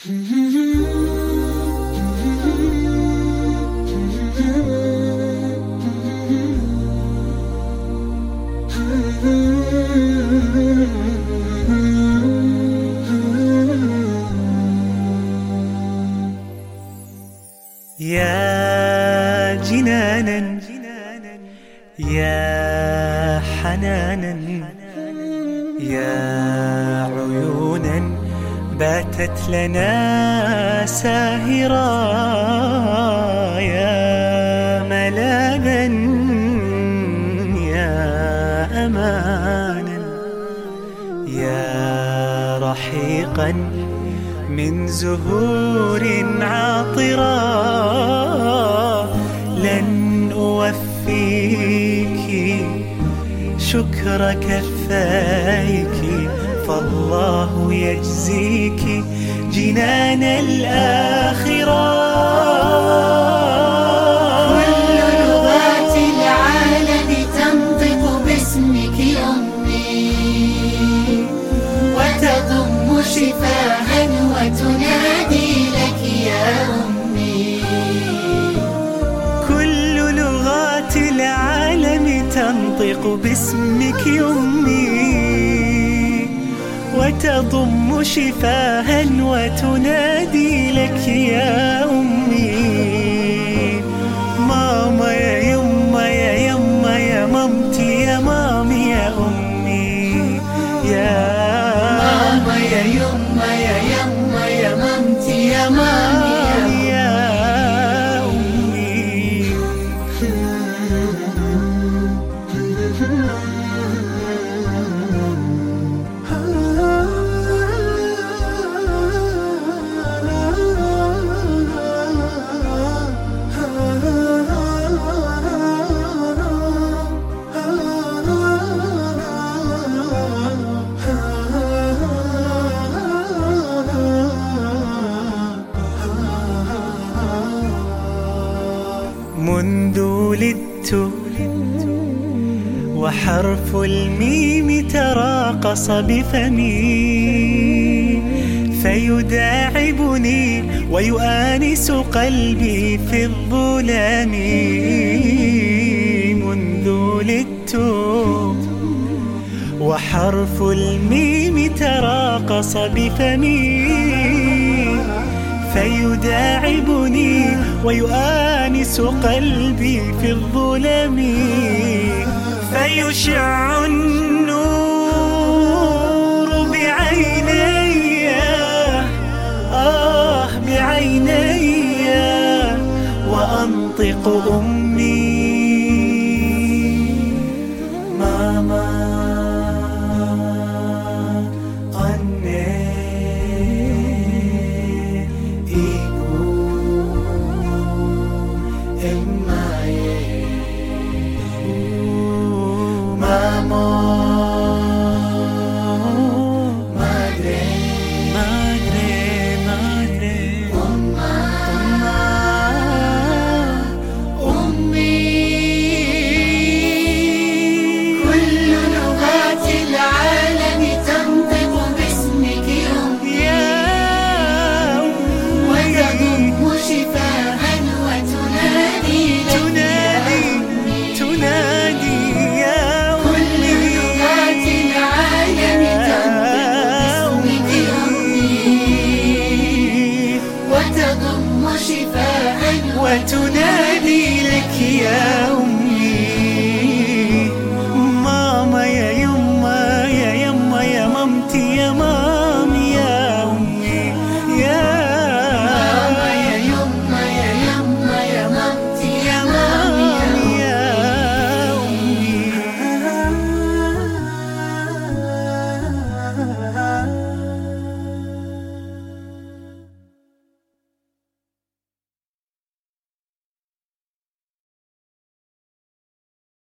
يا جنانا يا حنانا يا عيونا. باتت لنا ساهرا يا ملاذا يا أمانا يا رحيقا من زهور عاطرة لن أوفيك شكر كفايك فالله يجزيك جنان الآخرة. كل لغات العالم تنطق باسمك أمي. وتضم شفاها وتنادي لك يا أمي. كل لغات العالم تنطق باسمك أمي. وتضم شفاها وتنادي لك يا أمي. ماما يا يما يا يما يا مامتي يا مامي يا أمي. يا ماما يا يما يا يما منذ ولدت وحرف الميم تراقص بفمي فيداعبني ويؤانس قلبي في الظلام. منذ ولدت وحرف الميم تراقص بفمي فيداعبني ويؤانس قلبي في الظلم فيشع النور بعيني. آه بعيني. وأنطق أمي in my